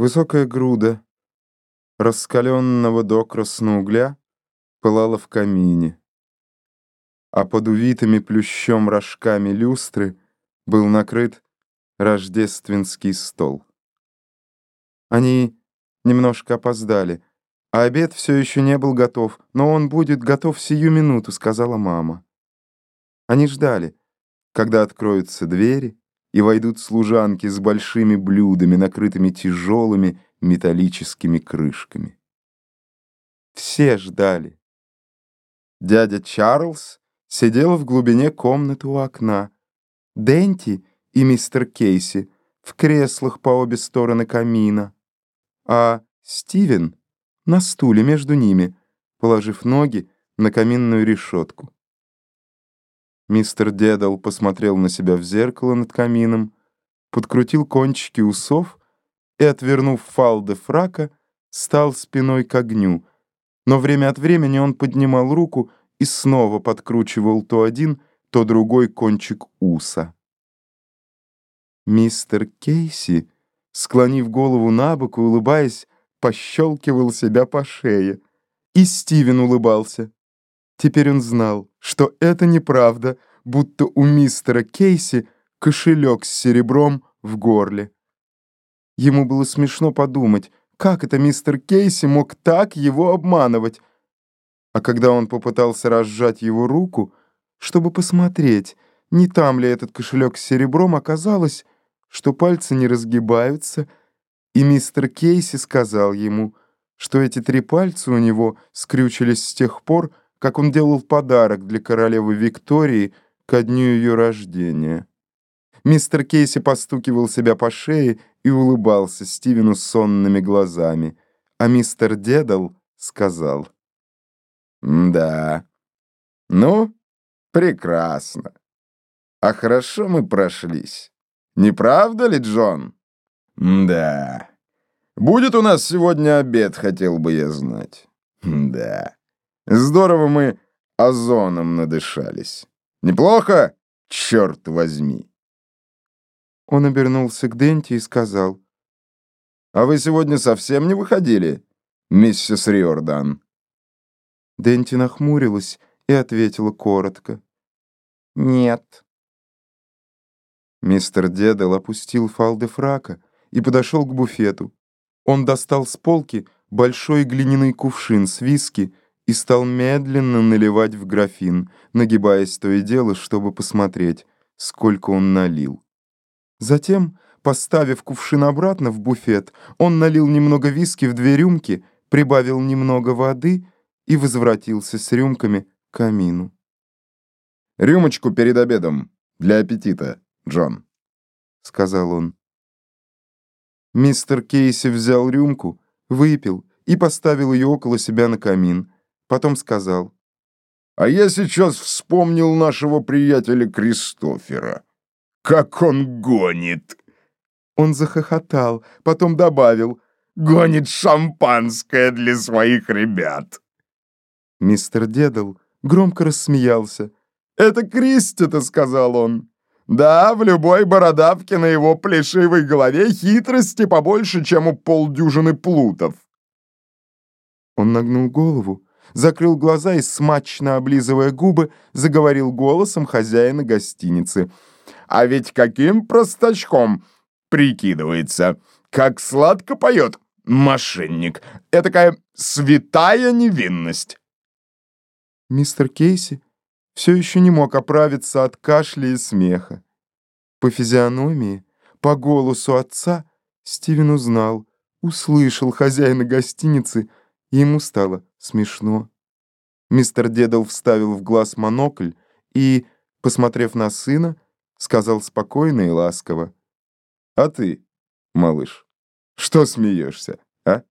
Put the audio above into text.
Высокая груда раскаленного докрасна угля пылала в камине, а под увитыми плющом рожками люстры был накрыт рождественский стол. Они немножко опоздали, а обед все еще не был готов, но он будет готов сию минуту, сказала мама. Они ждали, когда откроются двери, и войдут служанки с большими блюдами, накрытыми тяжелыми металлическими крышками. Все ждали. Дядя Чарльз сидел в глубине комнаты у окна. Денти и мистер Кейси в креслах по обе стороны камина, а Стивен на стуле между ними, положив ноги на каминную решетку. Мистер Дедал посмотрел на себя в зеркало над камином, подкрутил кончики усов и, отвернув фалды фрака, стал спиной к огню, но время от времени он поднимал руку и снова подкручивал то один, то другой кончик уса. Мистер Кейси, склонив голову на бок и улыбаясь, пощелкивал себя по шее. И Стивен улыбался. Теперь он знал, что это неправда, будто у мистера Кейси кошелек с серебром в горле. Ему было смешно подумать, как это мистер Кейси мог так его обманывать. А когда он попытался разжать его руку, чтобы посмотреть, не там ли этот кошелек с серебром, оказалось, что пальцы не разгибаются, и мистер Кейси сказал ему, что эти три пальца у него скрючились с тех пор, как он делал подарок для королевы Виктории ко дню ее рождения. Мистер Кейси постукивал себя по шее и улыбался Стивену сонными глазами, а мистер Дедал сказал. «Да, ну, прекрасно. А хорошо мы прошлись. Не правда ли, Джон?» «Да. Будет у нас сегодня обед, хотел бы я знать. Да». Здорово мы озоном надышались. Неплохо, черт возьми. Он обернулся к Денти и сказал. «А вы сегодня совсем не выходили, миссис Риордан?» Денти нахмурилась и ответила коротко. «Нет». Мистер Дедал опустил фалды фрака и подошел к буфету. Он достал с полки большой глиняный кувшин с виски и стал медленно наливать в графин, нагибаясь то и дело, чтобы посмотреть, сколько он налил. Затем, поставив кувшин обратно в буфет, он налил немного виски в две рюмки, прибавил немного воды и возвратился с рюмками к камину. «Рюмочку перед обедом, для аппетита, Джон», — сказал он. Мистер Кейси взял рюмку, выпил и поставил ее около себя на камин, Потом сказал. «А я сейчас вспомнил нашего приятеля Кристофера. Как он гонит!» Он захохотал, потом добавил. «Гонит шампанское для своих ребят!» Мистер Дедал громко рассмеялся. «Это Кристи-то», — сказал он. «Да, в любой бородавке на его плешивой голове хитрости побольше, чем у полдюжины плутов». Он нагнул голову, закрыл глаза и, смачно облизывая губы, заговорил голосом хозяина гостиницы. «А ведь каким простачком прикидывается! Как сладко поет мошенник! Этакая святая невинность!» Мистер Кейси все еще не мог оправиться от кашля и смеха. По физиономии, по голосу отца Стивен узнал, услышал хозяина гостиницы, ему стало смешно. Мистер Дедал вставил в глаз монокль и, посмотрев на сына, сказал спокойно и ласково. «А ты, малыш, что смеешься, а?»